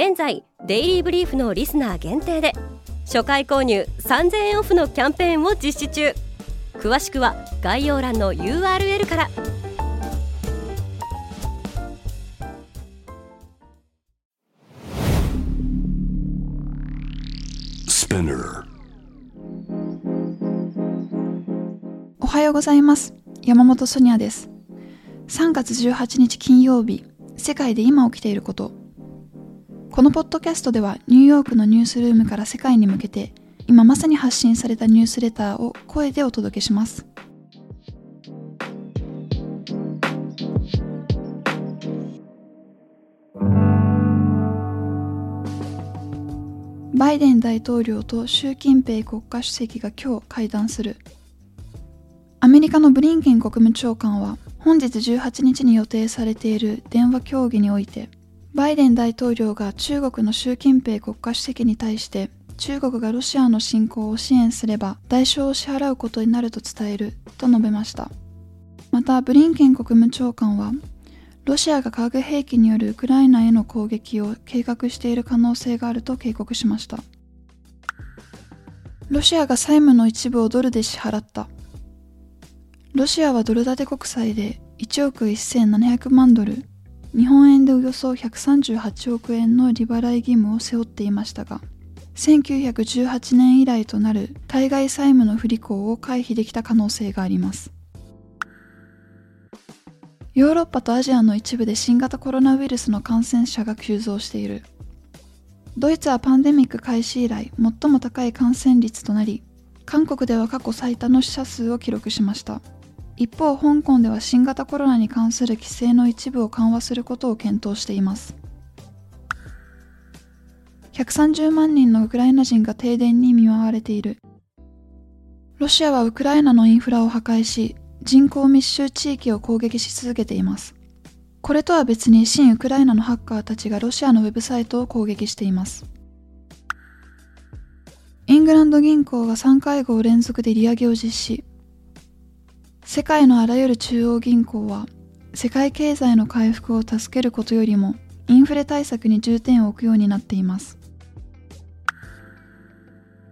現在デイリーブリーフのリスナー限定で初回購入3000円オフのキャンペーンを実施中。詳しくは概要欄の URL から。おはようございます。山本ソニアです。3月18日金曜日世界で今起きていることこのポッドキャストではニューヨークのニュースルームから世界に向けて今まさに発信されたニュースレターを声でお届けします。バイデン大統領と習近平国家主席が今日会談する。アメリカのブリンケン国務長官は本日18日に予定されている電話協議においてバイデン大統領が中国の習近平国家主席に対して中国がロシアの侵攻を支援すれば代償を支払うことになると伝えると述べました。またブリンケン国務長官はロシアが化学兵器によるウクライナへの攻撃を計画している可能性があると警告しました。ロシアが債務の一部をドルで支払った。ロシアはドル建て国債で1億1700万ドル。日本円でおよそ138億円の利払い義務を背負っていましたが1918年以来となる対外債務の不履行を回避できた可能性があります。ヨーロッパとアジアの一部で新型コロナウイルスの感染者が急増している。ドイツはパンデミック開始以来最も高い感染率となり韓国では過去最多の死者数を記録しました。一方香港では新型コロナに関する規制の一部を緩和することを検討しています。130万人のウクライナ人が停電に見舞われている。ロシアはウクライナのインフラを破壊し人口密集地域を攻撃し続けています。これとは別に新ウクライナのハッカーたちがロシアのウェブサイトを攻撃しています。イングランド銀行が3会合連続で利上げを実施。世界のあらゆる中央銀行は世界経済の回復を助けることよりもインフレ対策に重点を置くようになっています。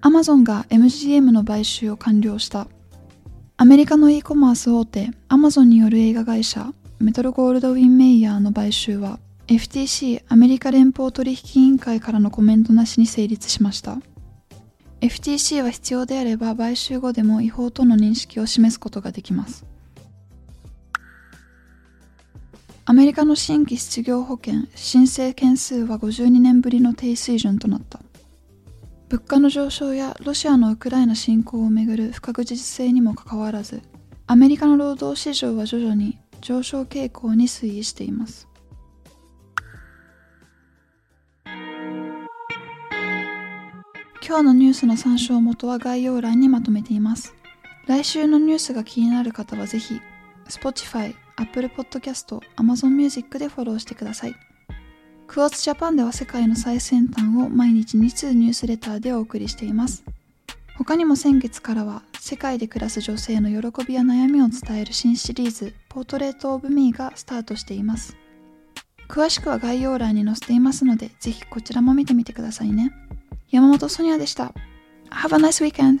アマゾンが MGM の買収を完了した。アメリカの e コマース大手アマゾンによる映画会社メトロゴールドウィンメイヤーの買収は FTC アメリカ連邦取引委員会からのコメントなしに成立しました。FTC は必要であれば買収後でも違法との認識を示すことができます。アメリカの新規失業保険申請件数は52年ぶりの低水準となった。物価の上昇やロシアのウクライナ侵攻をめぐる不確実性にもかかわらずアメリカの労働市場は徐々に上昇傾向に推移しています。今日のニュースの参照元は概要欄にまとめています。来週のニュースが気になる方はぜひ、Spotify、Apple Podcast、Amazon Music でフォローしてください。クォーツジャパンでは世界の最先端を毎日2通ニュースレターでお送りしています。他にも先月からは世界で暮らす女性の喜びや悩みを伝える新シリーズポートレートオブミーがスタートしています。詳しくは概要欄に載せていますのでぜひこちらも見てみてくださいね。山本ソニアでした。Have a nice weekend!